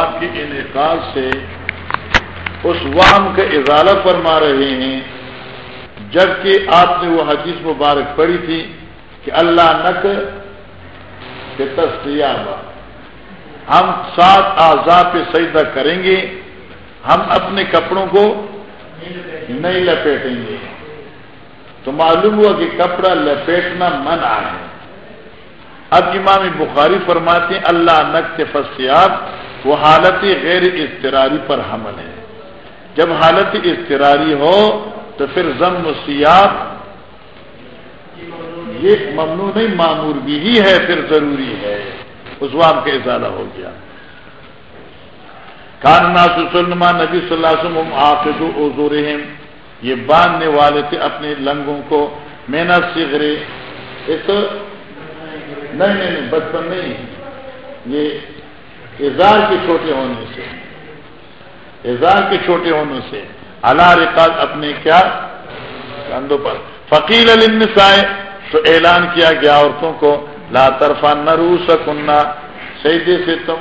آپ کے انعقاد سے اس وہم کا اضالہ فرما رہے ہیں۔ جبکہ آپ نے وہ حدیث مبارک پڑھی تھی کہ اللہ نق کے تصیاب ہم سات آزاد پہ سجدہ کریں گے۔ ہم اپنے کپڑوں کو نہیں لپیٹیں گے۔ تو معلوم ہوا کہ کپڑا لپیٹنا منع ہے۔ اب امام بخاری فرماتے ہیں، اللہ نقط فصیات وہ حالت غیر اضطراری پر حمل ہے۔ جب حالت اضطراری ہو تو پھر ضم سیاب یہ ممنوع نہیں، معمور بھی ہی ہے، پھر ضروری ہے۔ اس کا اضالہ ہو گیا۔ کاننا سلمان نبی صلی اللہ علیہ وسلم آفد ازور یہ باندھنے والے تھے اپنے لنگوں کو۔ محنت سگرے، ایک نہیں نہیں بچپن نہیں۔ یہ اظہار کے چھوٹے ہونے سے۔ اظہار کے چھوٹے ہونے سے۔ اللہ رقاض اپنے کیا؟ کندھوں پر۔ فقیر النسائے تو اعلان کیا گیا عورتوں کو، لا طرفا نہ رو سکننا سیدے سے تم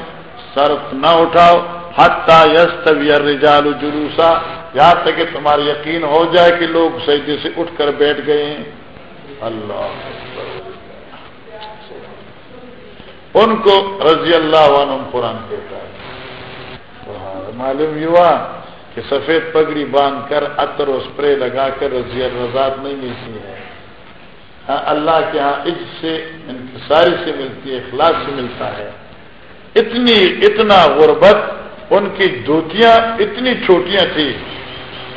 سر نہ اٹھاؤ حتہ یس طبی رجال جلوسا۔ یہاں تک کہ تمہارا یقین ہو جائے کہ لوگ سیدے سے اٹھ کر بیٹھ گئے ہیں۔ اللہ۔ ان کو رضی اللہ عنہ قرآن کہتا ہے۔ معلوم ہوا کہ سفید پگڑی باندھ کر عطر و اسپرے لگا کر رضی الرضاد نہیں ملتی ہے۔ ہاں اللہ کے ہاں عز سے، انکساری سے ملتی ہے اخلاق سے ملتا ہے۔ اتنی، اتنا غربت، ان کی دھوتیاں اتنی چھوٹیاں تھیں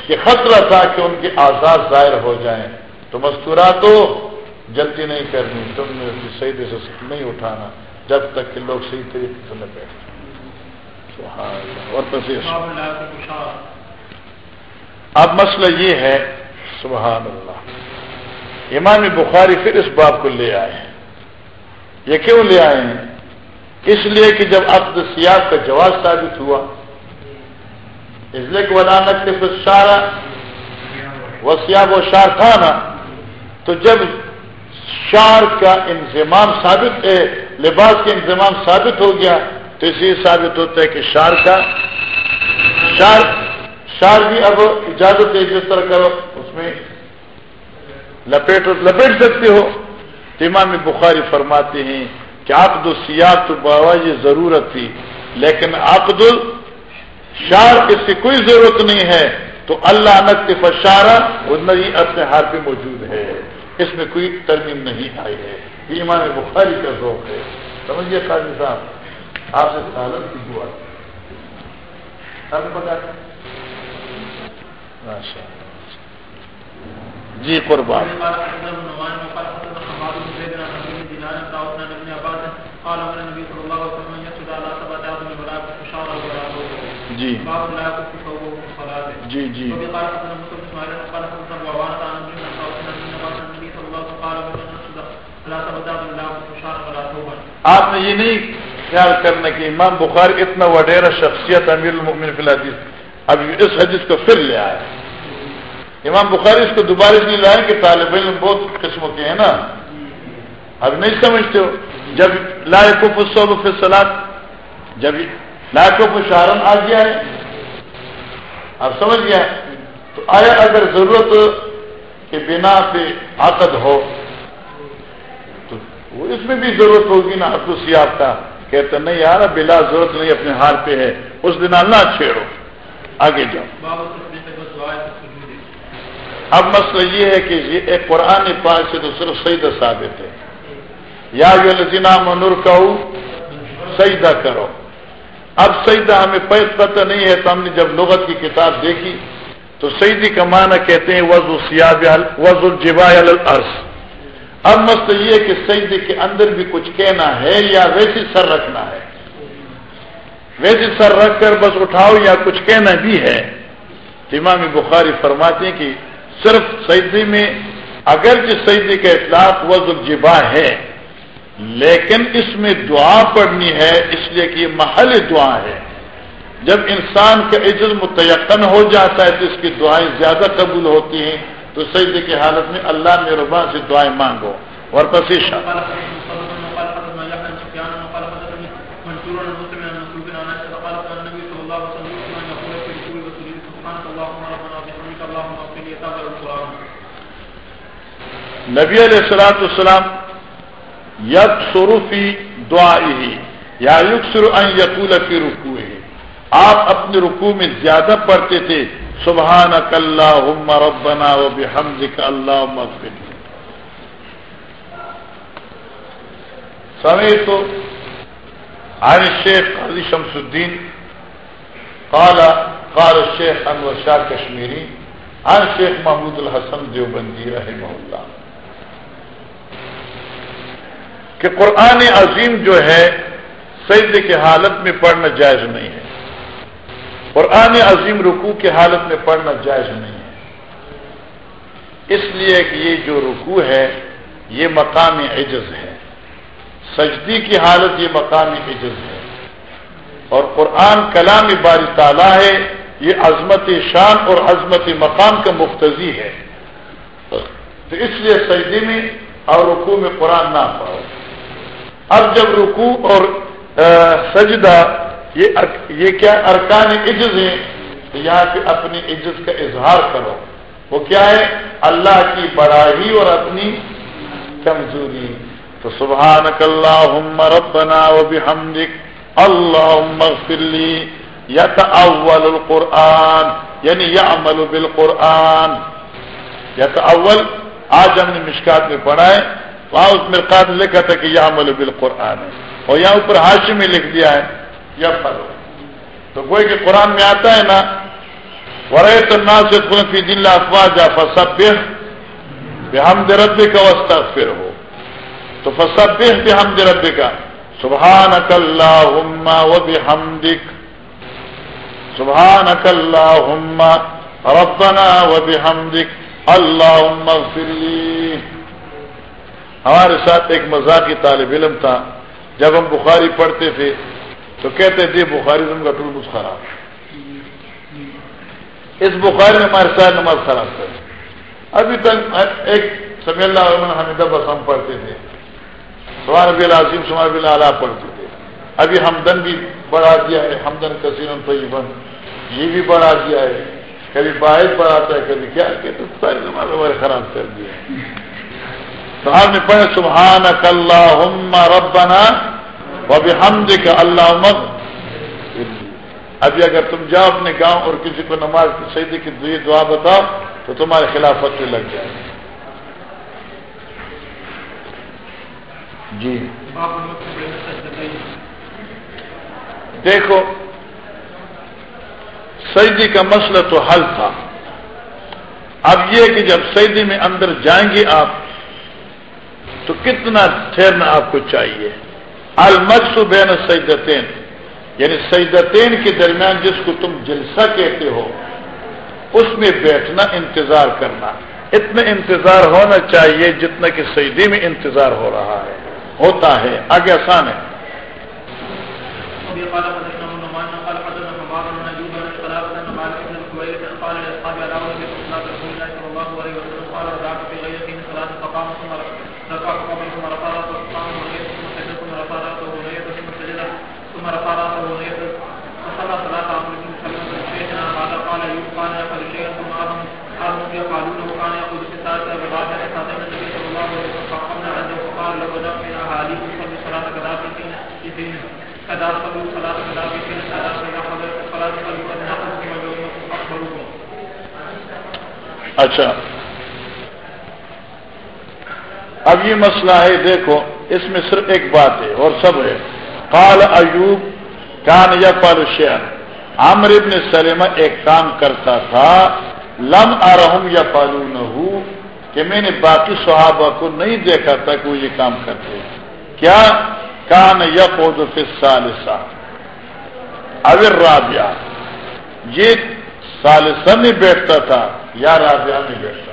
کہ خطرہ تھا کہ ان کے آزاد ظاہر ہو جائیں۔ تو مستورات تو جلدی نہیں کرنی، تم نے صحیح سے نہیں اٹھانا۔ جب تک کہ لوگ صحیح طریقے سے نہ بیٹھ اور تصویر اب مسئلہ یہ ہے، سبحان اللہ۔ امام بخاری پھر اس بات کو لے آئے ہیں۔ یہ کیوں لے آئے ہیں؟ اس لیے کہ جب عبد سیاح کا جواز ثابت ہوا، اس لیے کہ ولانت کے پھر شارہ وہ سیاح وہ شار تھا نا تو جب شار کا انضمام ثابت ہے، لباس کا انضمام ثابت ہو گیا، تو اس لیے ثابت ہوتا ہے کہ شار کا، شار شار بھی اب اجازت ہے جس طرح کرو اس میں لپیٹ لپیٹ سکتے ہو۔ تو امام بخاری فرماتے ہیں کہ عقد السیاح تو بابا یہ ضرورت تھی، لیکن عقد، شار اس کی کوئی ضرورت نہیں ہے، تو اللہ نقط فشارہ وہ نہیں اپنے ہاتھ پہ موجود ہے۔ اس میں کوئی ترمیم نہیں آئی ہے۔ یہ امام بخاری کا ذوق ہے۔ سمجھیے قاضی صاحب آپ سے سالت کی دعا۔ جی قربان۔ جی۔ جی جی۔ آپ نے یہ نہیں خیال کرنا کہ امام بخار اتنا وڈیرا شخصیت امیر المؤمن فی الحدیث اب اس حدیث کو پھر لے آئے۔ امام بخاری اس کو دوبارہ اس لیے لائے کہ طالب علم بہت قسموں کے ہیں نا۔ اب نہیں سمجھتے ہو۔ جب لائق و سلاد جب لائق و شہرن، آ گیا ہے۔ اب سمجھ گیا تو آیا اگر ضرورت کے بنا پہ عقد ہو وہ اس میں بھی ضرورت ہوگی نا خصوصیات کا کہتے نہیں یار بلا ضرورت نہیں، اپنے ہار پہ ہے۔ اس دن اللہ چھیڑو۔ آگے جاؤ۔ اب مسئلہ یہ ہے کہ یہ ایک قرآن پاک سے تو صرف سیدہ ثابت ہے۔ یا جو لذینہ منور کہ سیدہ کرو۔ اب سیدہ ہمیں پتہ نہیں ہے تو ہم نے جب لغت کی کتاب دیکھی تو سیدی کا معنی کہتے ہیں وز سیاب وز الجبا الارض۔ اب مسئلہ یہ کہ سجدے کے اندر بھی کچھ کہنا ہے یا ویسے سر رکھنا ہے؟ ویسے سر رکھ کر بس اٹھاؤ یا کچھ کہنا بھی ہے؟ امام بخاری فرماتے ہیں کہ صرف سجدے میں اگر جس سجدے کا اطلاق وز الجبا ہے، لیکن اس میں دعا پڑھنی ہے، اس لیے کہ یہ محل دعا ہے۔ جب انسان کا عزت متعقن ہو جاتا ہے تو اس کی دعائیں زیادہ قبول ہوتی ہیں۔ تو سجدے کی حالت میں اللہ میں ربا سے دعائیں مانگو۔ اور پسیشا نبی علیہ السلاۃ السلام یک سروفی دعا ہی یا یق سر یقول فی رکو آپ اپنے رکوع میں زیادہ پڑھتے تھے سبحان اللہ ربنا و بحمد کا اللہ مغفر سمے تو عن شیخ علی شمس الدین قال قال الشیخ انور شاہ کشمیری عن شیخ محمود الحسن دیوبندی رحمہ اللہ کہ قرآن عظیم جو ہے سجدے کی حالت میں پڑھنا جائز نہیں ہے۔ قرآن عظیم رکوع کی حالت میں پڑھنا جائز نہیں ہے۔ اس لیے کہ یہ جو رکوع ہے، یہ مقام عجز ہے۔ سجدی کی حالت یہ مقام عجز ہے۔ اور قرآن کلام باری تعالیٰ ہے، یہ عظمت شان اور عظمت مقام کا مختضی ہے۔ تو اس لیے سجدی میں اور رکوع میں قرآن نہ پڑھو۔ اب جب رکوع اور سجدہ یہ یہ کیا ارکان عجز ہیں؟ تو یہاں پہ اپنی عزت کا اظہار کرو۔ وہ کیا ہے؟ اللہ کی بڑائی اور اپنی کمزوری۔ تو سبحان اللہ ربنا و بحمدک اللہ فلی یا اول القرآن یعنی یا عمل بالقرآن۔ یا اول آج ہم نے مشکات میں پڑھا ہے۔ وہاں اس مرکات لکھا تھا کہ یہ عمل بالقرآن ہے۔ اور یہاں اوپر حاشی میں لکھ دیا ہے۔ یا فرو تو کوئی کہ قرآن میں آتا ہے نا ورے تو نا سے فی دل افواہ جا ہم رب کا وسطہ پھر ہو تو فسب بے ہم رب کا سبحان اللہ و بحمدک سبحان اللہ ربنا و بحمدک اللہ ہمارے ساتھ ایک مذاقی طالب علم تھا، جب ہم بخاری پڑھتے تھے تو کہتے تھے جی، بخاری تم کا ٹول خراب۔ اس بخاری میں ہمارے ساتھ نماز خراب کر ابھی تک ایک سمی اللہ علیہ حمیدہ بس ہم پڑھتے تھے۔ سمار نبی العظیم سمار نبی اللہ پڑھتے تھے۔ ابھی ہمدن بھی بڑھا دیا ہے ہمدن کثیر طیبن، یہ بھی بڑھا دیا ہے۔ کبھی باعث بڑھاتا ہے، کبھی کیا کہتے ساری نماز ہمارے خراب کر دیا تو آپ نے پڑھے سبحان اللہ ربنا اب ہم دیکھ اللہ ابھی اگر تم جاؤ اپنے گاؤں اور کسی کو نماز کی شہیدی کی دعا بتاؤ، تو تمہارے خلافت میں لگ جائے۔ جی۔ دیکھو سعیدی کا مسئلہ تو حل تھا۔ اب یہ کہ جب سعیدی میں اندر جائیں گے آپ، تو کتنا ٹھہرنا آپ کو چاہیے؟ المقص بین سیدتین یعنی سیدتین کے درمیان جس کو تم جلسہ کہتے ہو، اس میں بیٹھنا انتظار کرنا۔ اتنا انتظار ہونا چاہیے جتنا کہ سیدی میں انتظار ہو رہا ہے، ہوتا ہے، آگے آسان ہے۔ اچھا۔ اب یہ مسئلہ ہے، دیکھو، اس میں صرف ایک بات ہے اور سب ہے۔ قال ایوب کان یا پالشین عامر ابن سلیمہ ایک کام کرتا تھا، لم ارحم یا پالو نہ کہ میں نے باقی صحابہ کو نہیں دیکھا تھا کہ وہ یہ کام کرتے۔ کیا کان یا پود سالسا اویر رابعہ۔ یہ سالسا میں بیٹھتا تھا، یا رابعہ میں بیٹھتا تھا۔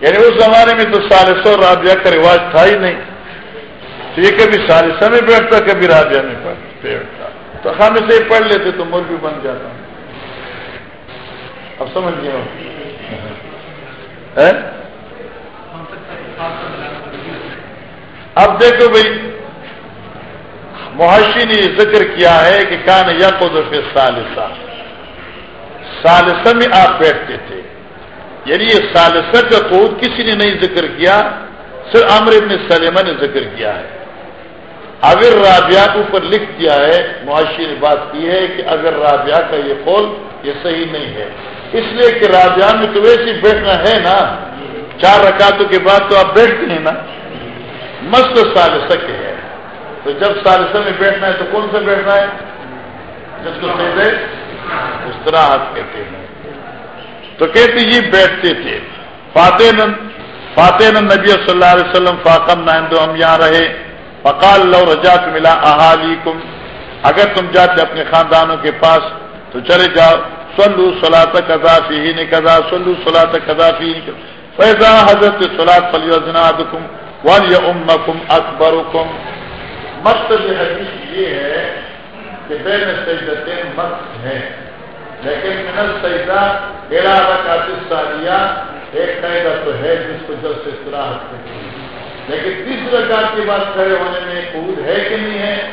یعنی اس زمانے میں تو سالسا اور رابعہ کا رواج تھا ہی نہیں۔ تو یہ کبھی سالسا میں بیٹھتا، کبھی رابعہ میں بیٹھتا۔ تو ہم اسے پڑھ لیتے تو ملک بھی بن جاتا۔ اب سمجھ گیا اب دیکھو بھائی معاشی نے یہ ذکر کیا ہے کہ کان یا قدر سالسہ سالسہ میں آپ بیٹھتے تھے۔ یعنی یہ سالسہ کا قود کسی نے نہیں ذکر کیا، صرف عامر ابن سلیمہ نے ذکر کیا ہے۔ اگر رابعہ اوپر لکھ دیا ہے معاشی نے بات کی ہے کہ اگر رابعہ کا یہ قول یہ صحیح نہیں ہے۔ اس لیے کہ رابعہ میں تو ویسے بیٹھنا ہے نا۔ چار رکعتوں کے بعد تو آپ بیٹھتے ہیں نا۔ مست سالسہ کے ہے تو جب سالسہ میں بیٹھنا ہے تو کون سا بیٹھنا ہے؟ جس کو سیدھے اس طرح ہاتھ کہتے ہیں۔ تو کہتے یہ بیٹھتے تھے۔ فاتح نند فاتح نند نبی صلی اللہ علیہ وسلم فاقم نائندو، ہم یہاں رہے۔ فقال، لو رجات ملا احالی اگر تم جاتے اپنے خاندانوں کے پاس تو چلے جاؤ۔ سلو سلاط قذافی ہی نے کدا سلو سلاط قذافی فیضا حضرت سلاد فلی وزنادکم ولی امکم اکبرکم مقصد حدیث یہ ہے کہ بین سیدتین مقصد ہے، لیکن من سیدہ ارادہ کا ثانیہ ایک قاعدہ تو ہے جس کو جب سے استراحت کرتی ہے لیکن تیسرے کار کی بات کھڑے ہونے میں قبول ہے کہ نہیں ہے؟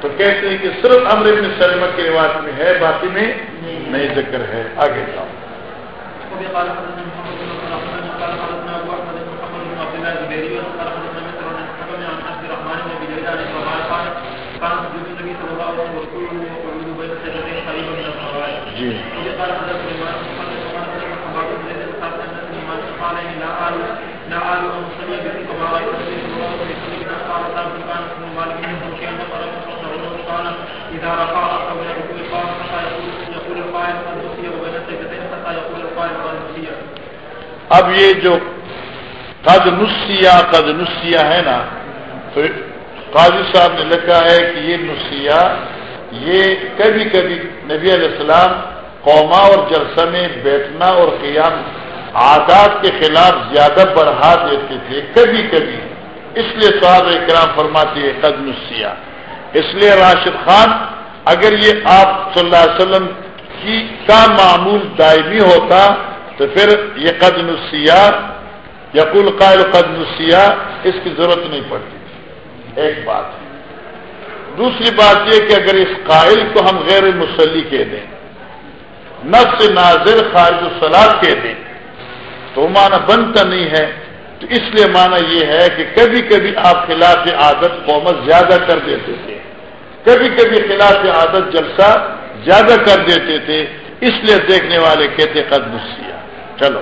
تو کہتے ہیں کہ صرف امر ابن سلم کے رواج میں ہے، باقی میں نہیں ذکر ہے۔ آگے جاؤ۔ جی اب یہ جو قد نسیا قد نسیا ہے نا۔ تو قاضی صاحب نے لکھا ہے کہ یہ نسیا، یہ کبھی کبھی نبی علیہ السلام قوما اور جلسہ میں بیٹھنا اور قیام عادات کے خلاف زیادہ بڑھا دیتے تھے، کبھی کبھی۔ اس لیے صاحب اکرام فرماتی ہے قد نسیا۔ اس لیے راشد خان، اگر یہ آپ صلی اللہ علیہ وسلم کی کا معمول دائمی ہوتا تو پھر یہ قد نسیا یا کل قائل قد نسیا، اس کی ضرورت نہیں پڑتی۔ ایک بات۔ ہے دوسری بات یہ کہ اگر اس قائل کو ہم غیر مسلی کہہ دیں، نفس ناظر خارج الصلاح کہہ دیں، تو معنی بنتا نہیں ہے۔ تو اس لیے معنی یہ ہے کہ کبھی کبھی آپ خلاف عادت قومت زیادہ کر دیتے تھے۔ کبھی کبھی خلاف عادت جلسہ زیادہ کر دیتے تھے۔ اس لیے دیکھنے والے کہتے قدم سیا چلو۔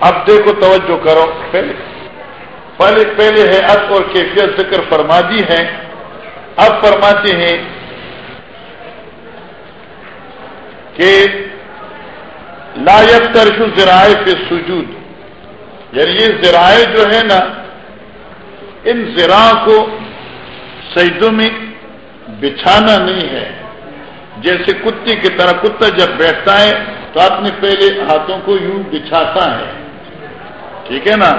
اب دیکھو توجہ کرو پہلے پہلے پہلے ہے اب اور کیفیت ذکر فرما دی ہے اب فرماتے ہیں کہ لائق ترش ذرائع پہ سجود یعنی یہ ذرائع جو ہے نا ان ذرا کو سجدوں میں بچھانا نہیں ہے۔ جیسے کتی کی طرح کتا جب بیٹھتا ہے تو اپنے پہلے ہاتھوں کو یوں بچھاتا ہے۔ ٹھیک ہے نا؟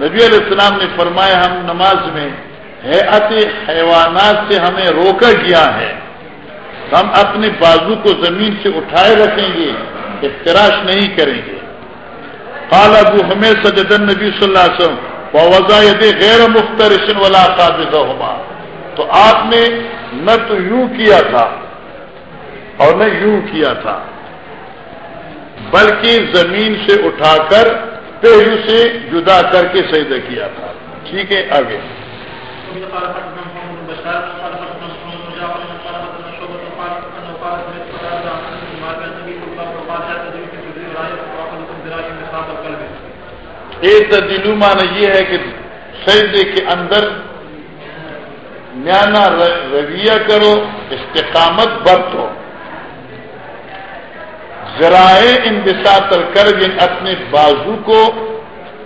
نبی علیہ السلام نے فرمایا، ہم نماز میں حیات حیوانات سے ہمیں روکا گیا ہے۔ ہم اپنے بازو کو زمین سے اٹھائے رکھیں گے، افتراش نہیں کریں گے۔ قال ابو ہمیں سجدن نبی صلی اللہ علیہ وسلم وضا غیر مخترشن والا قابض تو آپ نے نہ تو یوں کیا تھا اور نہ یوں کیا تھا۔ بلکہ زمین سے اٹھا کر پہلو سے جدا کر کے سیدہ کیا تھا۔ ٹھیک ہے، آگے۔ ایک دلو مانا یہ ہے کہ سجدے کے اندر نیانا رویہ کرو، استقامت برتو. ذرائع ان بساتر کر اپنے بازو کو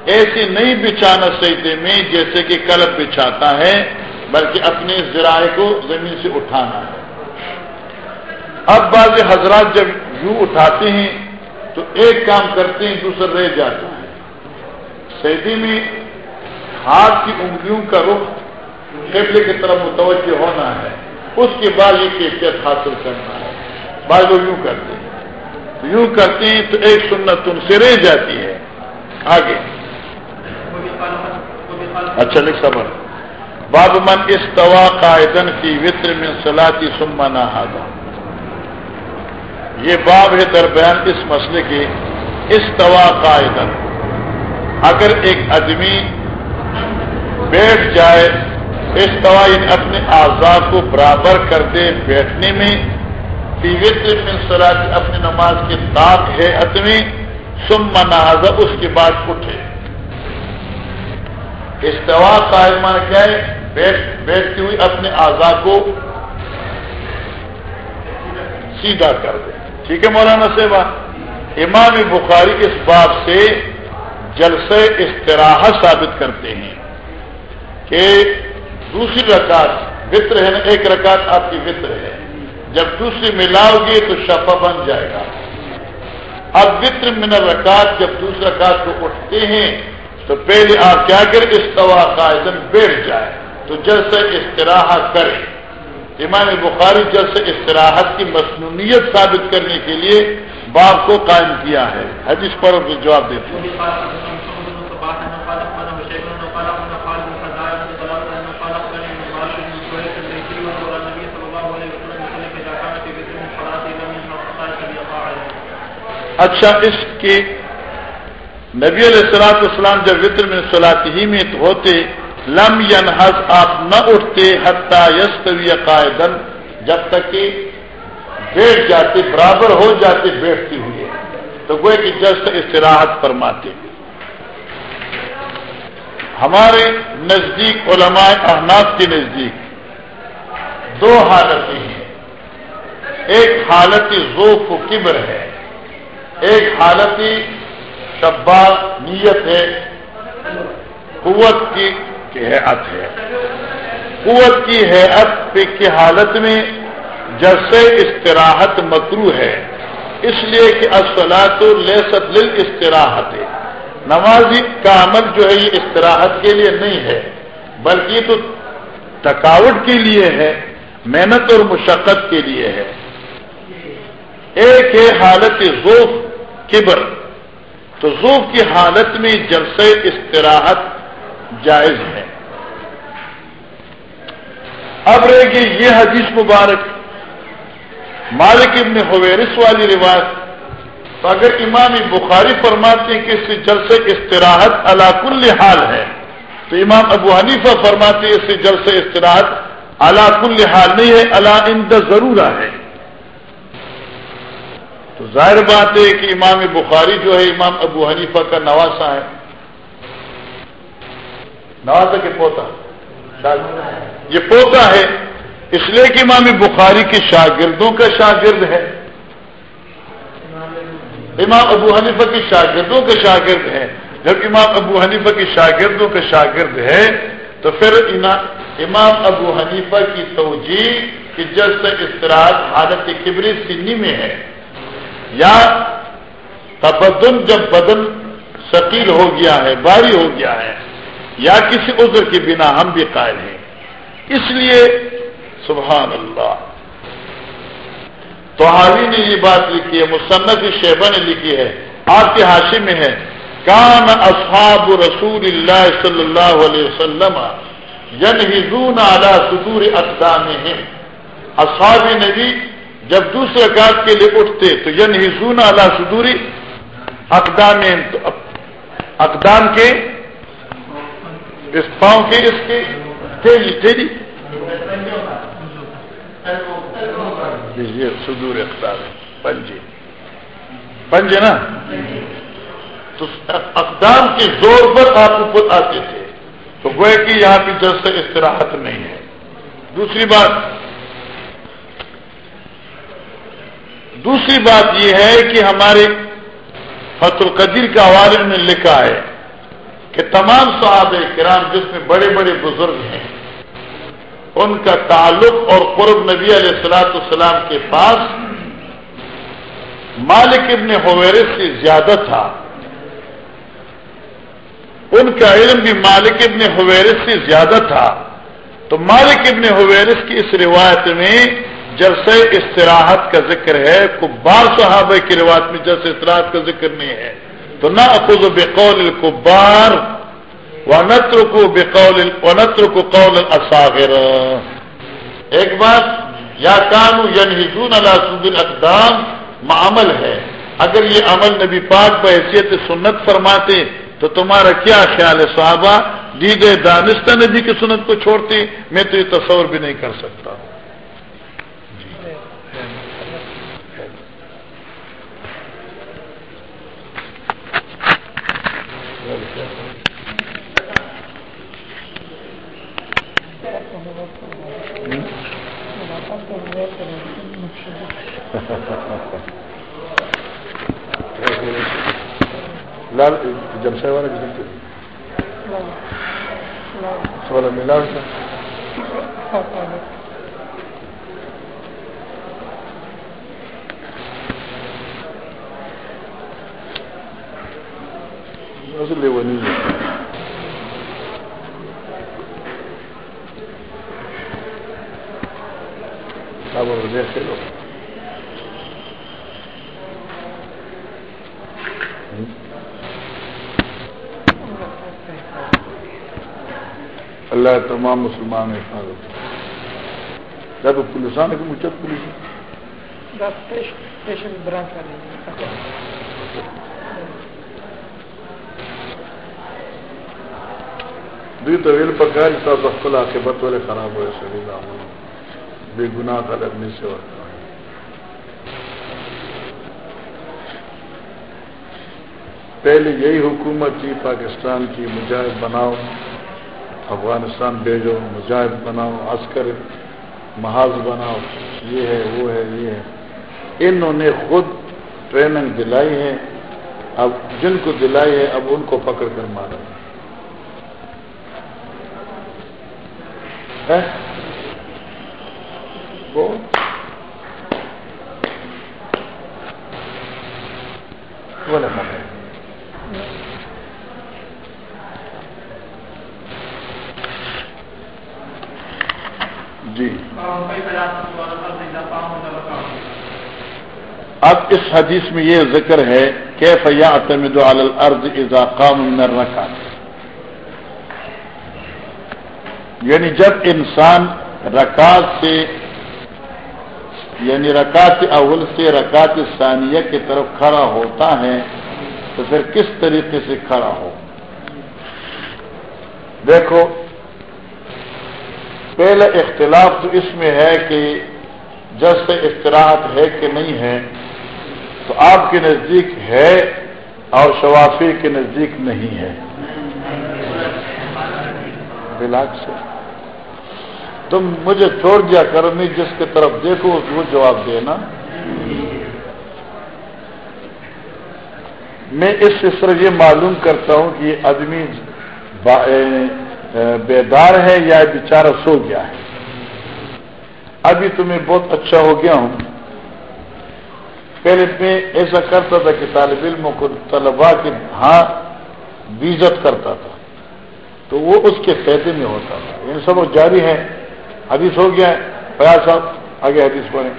ایسے نہیں بچھانا سجدے میں جیسے کہ کلب بچھاتا ہے، بلکہ اپنے ذرائع کو زمین سے اٹھانا ہے۔ اب بعض حضرات جب یوں اٹھاتے ہیں تو ایک کام کرتے ہیں دوسرا رہ جاتا ہے سیدی میں ہاتھ کی انگلیوں کا رخ قبلے کی طرف متوجہ ہونا ہے۔ اس کے بعد یہ کیفیت حاصل کرنا ہے۔ بعض لوگ یوں کرتے ہیں۔ یوں کرتے ہیں تو ایک سنت ان سے رہ جاتی ہے۔ آگے۔ اچھا لکھ سب باب من استوا قائدن کی وطر میں سلاتی سما نہ یہ باب ہے درمیان اس مسئلے کے استوا قائدن اگر ایک آدمی بیٹھ جائے استوا ان اپنے آزاد کو برابر کر دے بیٹھنے میں میں اپنی نماز کی طاق ہے اتنی سم مناظر اس کے بعد اٹھے۔ استوا قائمان کیا ہے؟ بیٹھ بیٹھتی ہوئی اپنے آزا کو سیدھا کر دے۔ ٹھیک ہے مولانا صاحبہ؟ امام بخاری اس بات سے جلسے استراحت ثابت کرتے ہیں کہ دوسری رکعت وطر ہے نا، ایک رکعت آپ کی وطر ہے۔ جب دوسری ملاؤ گی تو شفا بن جائے گا۔ اب وطر من رکعت جب دوسرا رکعت کو اٹھتے ہیں، تو پہلے آپ کیا کریں، استوا قائدن بیٹھ جائے تو جلسہ استراحت کرے امام بخاری جلسہ استراحت کی مصنوعیت ثابت کرنے کے لیے باپ کو قائم کیا ہے۔ حدیث پر جواب دیتے ہیں۔ اچھا اس کے نبی علیہ السلاط اسلام جب وطر میں سلاتی ہی میں ہوتے، لم ینحس آپ نہ اٹھتے، حتیٰ یستوی قائدن جب تک کہ بیٹھ جاتے، برابر ہو جاتے بیٹھتی ہوئے۔ تو گوئے کہ جس استراحت فرماتے۔ ہمارے نزدیک علماء احناف کے نزدیک دو حالتیں ہیں۔ ایک حالت ذوف و کبر ہے۔ ایک حالتی شبا نیت ہے، قوت کی حیات ہے۔ قوت کی حیات کی حالت میں جیسے استراحت مکرو ہے۔ اس لیے کہ اصلاۃ لسط لل استراحت ہے۔ نمازی کا عمل جو ہے، یہ استراحت کے لیے نہیں ہے، بلکہ یہ تو تھکاوٹ کے لیے ہے، محنت اور مشقت کے لیے ہے۔ ایک ہے حالت ذوف کبر۔ تو زوف کی حالت میں جلسے استراحت جائز ہے۔ اب رہے گی یہ حدیث مبارک۔ مالک ابن حویرس والی روایت۔ تو اگر امام بخاری فرماتے ہیں کہ اس سے جلسے استراحت کل حال ہے، تو امام ابو حنیفہ فرماتے ہیں اس سے جلسے استراحت اللہ کل حال نہیں ہے اللہ اند ضرور ہے۔ ظاہر بات ہے کہ امام بخاری جو ہے، امام ابو حنیفہ کا نواسا ہے۔ نواسا کے پوتا۔ یہ پوتا ہے۔ اس لیے کہ امام بخاری کے شاگردوں کا شاگرد ہے۔ امام ابو حنیفہ کے شاگردوں کے شاگرد ہے۔ جب امام ابو حنیفہ کے شاگردوں کا شاگرد ہے، تو پھر امام ابو حنیفہ کی توجہ کی جس استراحت حالت کبری سنی میں ہے۔ یا تبدن جب بدن ثقیل ہو گیا ہے، باری ہو گیا ہے، یا کسی عذر کے بنا ہم بھی قائل ہیں۔ اس لیے سبحان اللہ۔ تو حالی نے یہ بات لکھی ہے، مصنف شیبہ نے لکھی ہے، آپ کے حاشی میں ہے۔ کان اصحاب رسول اللہ صلی اللہ علیہ وسلم ین ہزون اعلی صدور اقدام اصحاب نبی جب دوسرے کاج کے لیے اٹھتے تو ین سونا اللہ سدوری اقدام اقدام کے اس پاؤں کے اس کے تیزی تیزی سدور اقدام پنجے۔ پنجے نا؟ تو اقدام کے زور پر آپ اوپر آتے تھے۔ تو گوئے کہ یہاں پہ جس سے استراحت نہیں ہے۔ دوسری بات دوسری بات یہ ہے کہ ہمارے فت القدیر کے حوالے میں لکھا ہے کہ تمام صحابہ کرام جس میں بڑے بڑے بزرگ ہیں، ان کا تعلق اور قرب نبی علیہ السلاۃ السلام کے پاس مالک ابن حویرس سے زیادہ تھا۔ ان کا علم بھی مالک ابن حویرس سے زیادہ تھا۔ تو مالک ابن حویرس کی اس روایت میں جلسے استراحت کا ذکر ہے، کبار صحابہ کی روایت میں جلسے استراحت کا ذکر نہیں ہے۔ تو نہ خود بقول القبار و نتر کو بقول و نتر کو قول اصاغر ایک بات، یا کانو ینحون اللہ سود الاقدام معمل ہے۔ اگر یہ عمل نبی پاک بحیثیت سنت فرماتے، تو تمہارا کیا خیال ہے صحابہ؟ دی گئے دانستہ نبی کی سنت کو چھوڑتے، میں تو یہ تصور بھی نہیں کر سکتا۔ لال جمسے والا سوال ملا لے وہ نہیں کھیلو اللہ تمام مسلمان حفاظت جب پولیسان کی مچت پولیس دی طویل پکار سب آ کے بت والے خراب ہوئے سبھی بے گناہ کا لگنے سے پہلے یہی حکومت تھی پاکستان کی مجاہد بناؤ۔ افغانستان بھیجو، مجاہد بناؤ، عسکر محاذ بناؤ، یہ ہے، وہ ہے، یہ ہے۔ انہوں نے خود ٹریننگ دلائی ہے۔ اب جن کو دلائی ہے، اب ان کو پکڑ کر مارا۔ ہے؟ جی اب اس حدیث میں یہ ذکر ہے کہ فیا اعتمد الارض اذا قام من الرکعت? یعنی جب انسان رکعت سے یعنی رکعت اول سے رکعت ثانیہ کی طرف کھڑا ہوتا ہے، تو پھر کس طریقے سے کھڑا ہو؟ دیکھو پہلے اختلاف تو اس میں ہے کہ جب سے اختراحت ہے کہ نہیں ہے تو آپ کے نزدیک ہے اور شوافی کے نزدیک نہیں ہے۔ بلاک سے تم مجھے چھوڑ دیا کرو نہیں جس کی طرف دیکھو وہ جواب دینا۔ میں اس طرح یہ معلوم کرتا ہوں کہ یہ آدمی بیدار ہے یا بیچارہ سو گیا ہے۔ ابھی تمہیں بہت اچھا ہو گیا ہوں۔ پہلے میں ایسا کرتا تھا کہ طالب علموں کو طلبا کے ہاں بیزت کرتا تھا۔ تو وہ اس کے فائدے میں ہوتا تھا۔ یعنی سب جاری ہے حدیث ہو گیا۔ ہے فیاض صاحب، آگے حدیث پڑھیں۔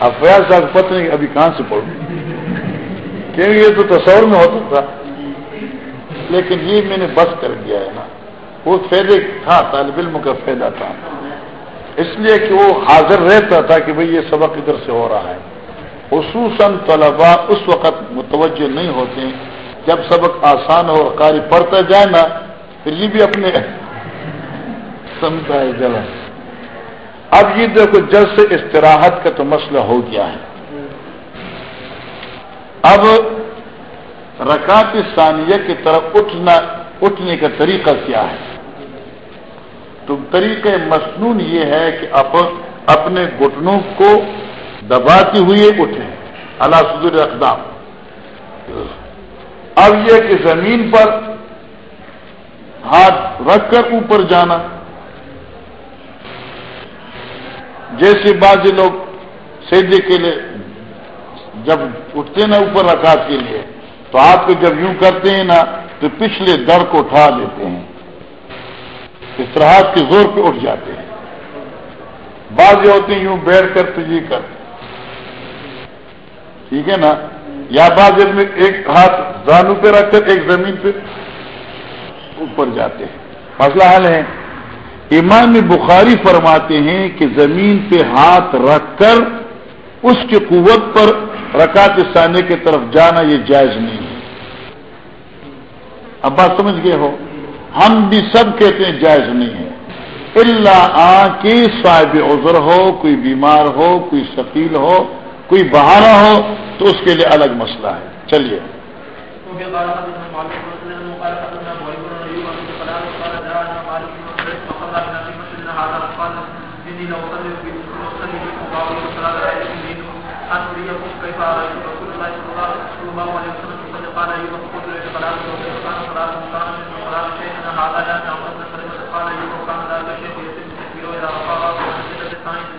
اب فیاض صاحب پتہ نہیں ابھی کہاں سے پڑھوں۔ کیونکہ یہ تو تصور میں ہوتا تھا۔ لیکن یہ میں نے بس کر دیا ہے نا۔ وہ فائدے تھا، طالب علم کا فائدہ تھا۔ اس لیے کہ وہ حاضر رہتا تھا کہ بھئی یہ سبق ادھر سے ہو رہا ہے۔ خصوصاً طلبا اس وقت متوجہ نہیں ہوتے جب سبق آسان ہو اور قاری پڑھتا جائے نا، پھر یہ بھی اپنے سمجھا ہے جلن اب یہ دیکھو جل سے استراحت کا تو مسئلہ ہو گیا ہے۔ اب رکعت ثانیہ کی طرف اٹھنا، اٹھنے کا طریقہ کیا ہے؟ تو طریقہ مصنون یہ ہے کہ آپ اپنے گھٹنوں کو دباتے ہوئے اٹھیں اللہ سدر اقدام۔ اب یہ کہ زمین پر ہاتھ رکھ کر اوپر جانا۔ جیسے بعض لوگ سیدے کے لیے جب اٹھتے نا اوپر رکعت کے لیے، تو آپ کو جب یوں کرتے ہیں نا، تو پچھلے در کو اٹھا لیتے ہیں۔ اس طرح کے زور پہ اٹھ جاتے ہیں۔ بعض ہوتے ہیں، یوں بیٹھ کر تو یہ کر ٹھیک ہے نا؟ یا بعض میں ایک ہاتھ دانو پہ رکھ کر ایک زمین پہ اوپر جاتے ہیں۔ مسئلہ حل ہے۔ امام بخاری فرماتے ہیں کہ زمین پہ ہاتھ رکھ کر اس کی قوت پر رکعت ثانے کی طرف جانا یہ جائز نہیں ہے۔ اب بات سمجھ گئے ہو؟ ہم بھی سب کہتے ہیں جائز نہیں ہے۔ اللہ آ کے صاحب عذر ہو، کوئی بیمار ہو، کوئی شکیل ہو کوئی بہارا ہو تو اس کے لیے الگ مسئلہ ہے۔ چلیے۔ ہاں۔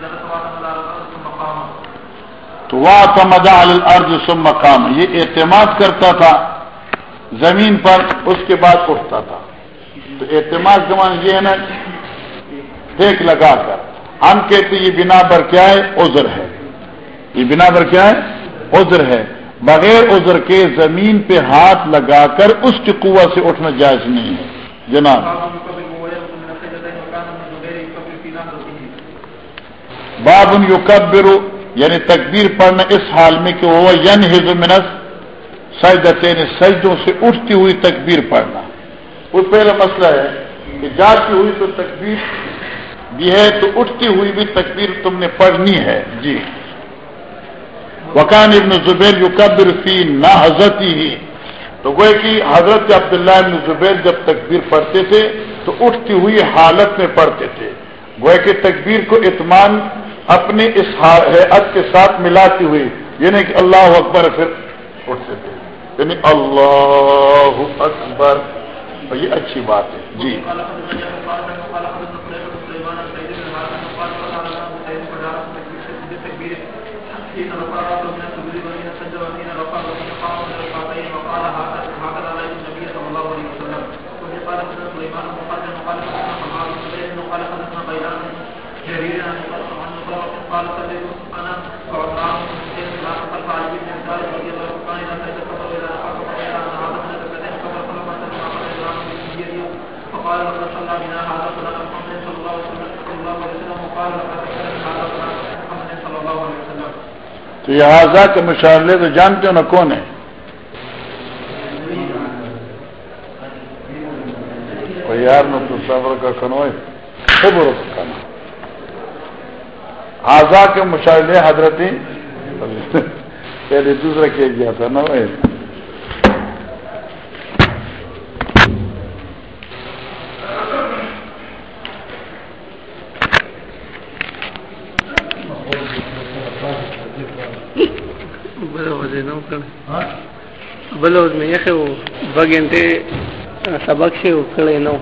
تو وہ تمدا الارض ثم مقام یہ اعتماد کرتا تھا، زمین پر، اس کے بعد اٹھتا تھا۔ تو اعتماد زمان یہ ہے نا، دیکھ لگا کر۔ ہم کہتے یہ بنا پر کیا ہے؟ عذر ہے۔ یہ بنا پر کیا ہے؟ عذر ہے۔ بغیر عذر کے زمین پہ ہاتھ لگا کر اس کی قوت سے اٹھنا جائز نہیں ہے۔ جناب۔ باب یو یعنی تکبیر پڑھنا اس حال میں کہ وہ ین منس سجدتین سجدوں سے اٹھتی ہوئی تکبیر پڑھنا۔ وہ پہلا مسئلہ ہے کہ جاتی ہوئی تو تکبیر بھی ہے، تو اٹھتی ہوئی بھی تکبیر تم نے پڑھنی ہے۔ جی۔ وکان ابن زبیر یو قبر فی نہ حضرت ہی تو وہ کہ حضرت عبداللہ ابن زبیر جب تکبیر پڑھتے تھے تو اٹھتی ہوئی حالت میں پڑھتے تھے۔ وہ کہ تکبیر کو اطمان اپنی اس حیات کے ساتھ ملاتی ہوئی یعنی کہ اللہ اکبر پھر اٹھتے تھے یعنی اللہ اکبر۔ یہ اچھی بات ہے۔ جی۔ تو یہ آزا کے مشاہدے تو جانتے ہو نا کون ہے؟ یار نو تو صبر کا کنوئے خبر کنا آزا کے مشاہدے حضرت پہلے دوسرا کیا گیا تھا نا بل میں یخ بگنتے سبق سے نو